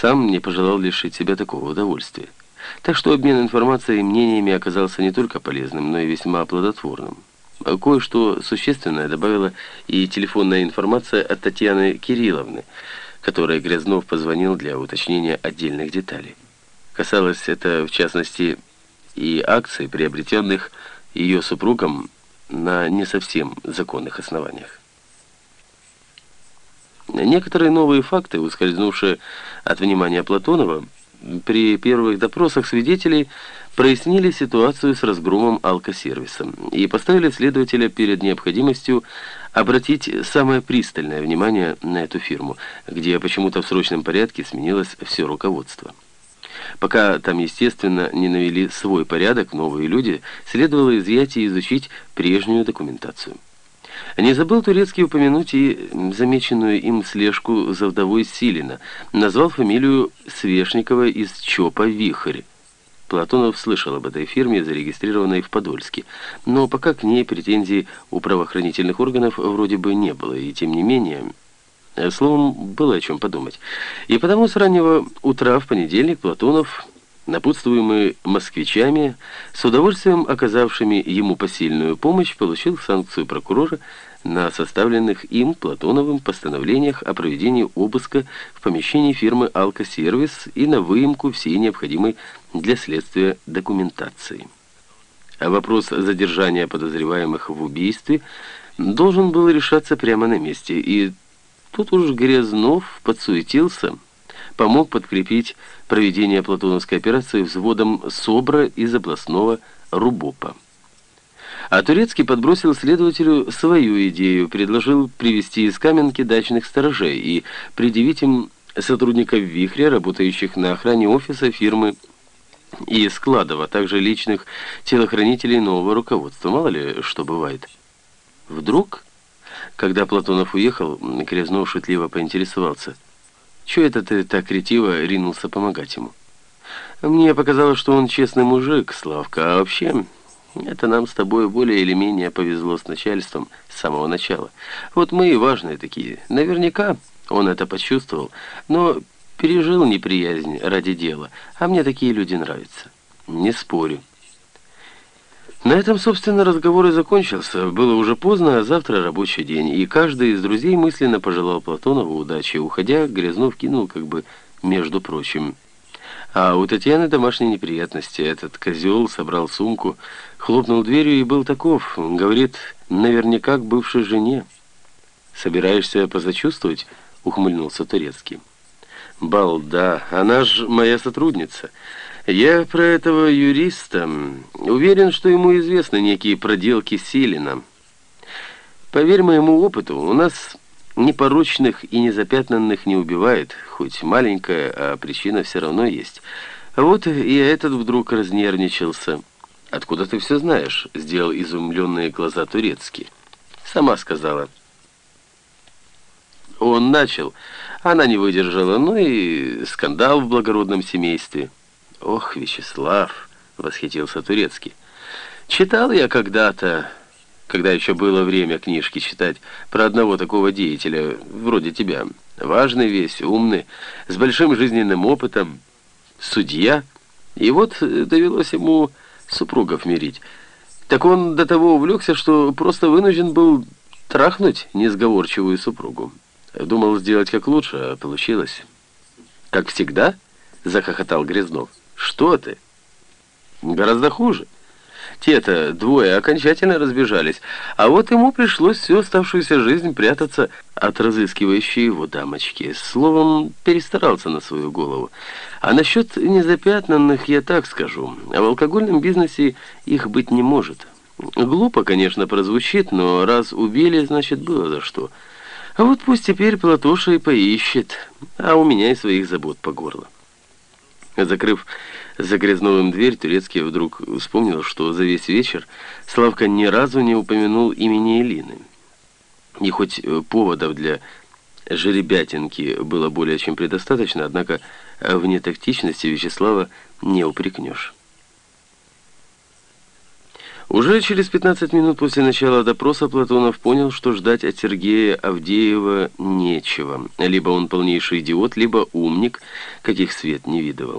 сам не пожелал лишить себя такого удовольствия. Так что обмен информацией и мнениями оказался не только полезным, но и весьма плодотворным. Кое-что существенное добавила и телефонная информация от Татьяны Кирилловны, которой Грязнов позвонил для уточнения отдельных деталей. Касалось это, в частности, и акций, приобретенных ее супругом на не совсем законных основаниях. Некоторые новые факты, ускользнувшие от внимания Платонова, при первых допросах свидетелей прояснили ситуацию с разгромом алкосервиса и поставили следователя перед необходимостью обратить самое пристальное внимание на эту фирму, где почему-то в срочном порядке сменилось все руководство. Пока там, естественно, не навели свой порядок, новые люди, следовало изъять и изучить прежнюю документацию. Не забыл Турецкий упомянуть и замеченную им слежку за вдовой Силина. Назвал фамилию Свешникова из ЧОПа «Вихрь». Платонов слышал об этой фирме, зарегистрированной в Подольске, но пока к ней претензий у правоохранительных органов вроде бы не было, и тем не менее... Словом, было о чем подумать. И потому с раннего утра в понедельник Платонов напутствуемый москвичами, с удовольствием оказавшими ему посильную помощь, получил санкцию прокурора на составленных им Платоновым постановлениях о проведении обыска в помещении фирмы «Алкосервис» и на выемку всей необходимой для следствия документации. А вопрос задержания подозреваемых в убийстве должен был решаться прямо на месте, и тут уж Грязнов подсуетился – помог подкрепить проведение Платоновской операции взводом СОБРа из областного РУБОПа. А Турецкий подбросил следователю свою идею, предложил привести из Каменки дачных сторожей и предъявить им сотрудников «Вихря», работающих на охране офиса фирмы и складов, а также личных телохранителей нового руководства. Мало ли, что бывает. Вдруг, когда Платонов уехал, Крезнов шутливо поинтересовался – Чего это ты так ретиво ринулся помогать ему? Мне показалось, что он честный мужик, Славка, а вообще... Это нам с тобой более или менее повезло с начальством с самого начала. Вот мы и важные такие. Наверняка он это почувствовал, но пережил неприязнь ради дела, а мне такие люди нравятся. Не спорю. На этом, собственно, разговор и закончился. Было уже поздно, а завтра рабочий день, и каждый из друзей мысленно пожелал Платонову удачи. Уходя, Грязнов кинул как бы между прочим. А у Татьяны домашние неприятности. Этот козел собрал сумку, хлопнул дверью и был таков. Говорит, наверняка к бывшей жене. «Собираешься позачувствовать?» — ухмыльнулся Турецкий. «Балда, она ж моя сотрудница». Я про этого юриста уверен, что ему известны некие проделки Силина. Поверь моему опыту, у нас непорочных и незапятнанных не убивает, хоть маленькая, а причина все равно есть. А вот и этот вдруг разнервничался. «Откуда ты все знаешь?» — сделал изумленные глаза турецкий. «Сама сказала». Он начал, она не выдержала, ну и скандал в благородном семействе. «Ох, Вячеслав!» — восхитился Турецкий. «Читал я когда-то, когда еще было время книжки читать, про одного такого деятеля, вроде тебя. Важный весь, умный, с большим жизненным опытом, судья. И вот довелось ему супругов мирить. Так он до того увлекся, что просто вынужден был трахнуть несговорчивую супругу. Думал сделать как лучше, а получилось. «Как всегда?» — захохотал Грязнов. Что ты? Гораздо хуже. Те-то двое окончательно разбежались, а вот ему пришлось всю оставшуюся жизнь прятаться от разыскивающей его дамочки. Словом, перестарался на свою голову. А насчет незапятнанных я так скажу. А в алкогольном бизнесе их быть не может. Глупо, конечно, прозвучит, но раз убили, значит, было за что. А вот пусть теперь Платоша и поищет, а у меня и своих забот по горло. Закрыв за дверь, Турецкий вдруг вспомнил, что за весь вечер Славка ни разу не упомянул имени Элины. И хоть э, поводов для жеребятинки было более чем предостаточно, однако в нетактичности Вячеслава не упрекнешь. Уже через 15 минут после начала допроса Платонов понял, что ждать от Сергея Авдеева нечего. Либо он полнейший идиот, либо умник, каких свет не видывал.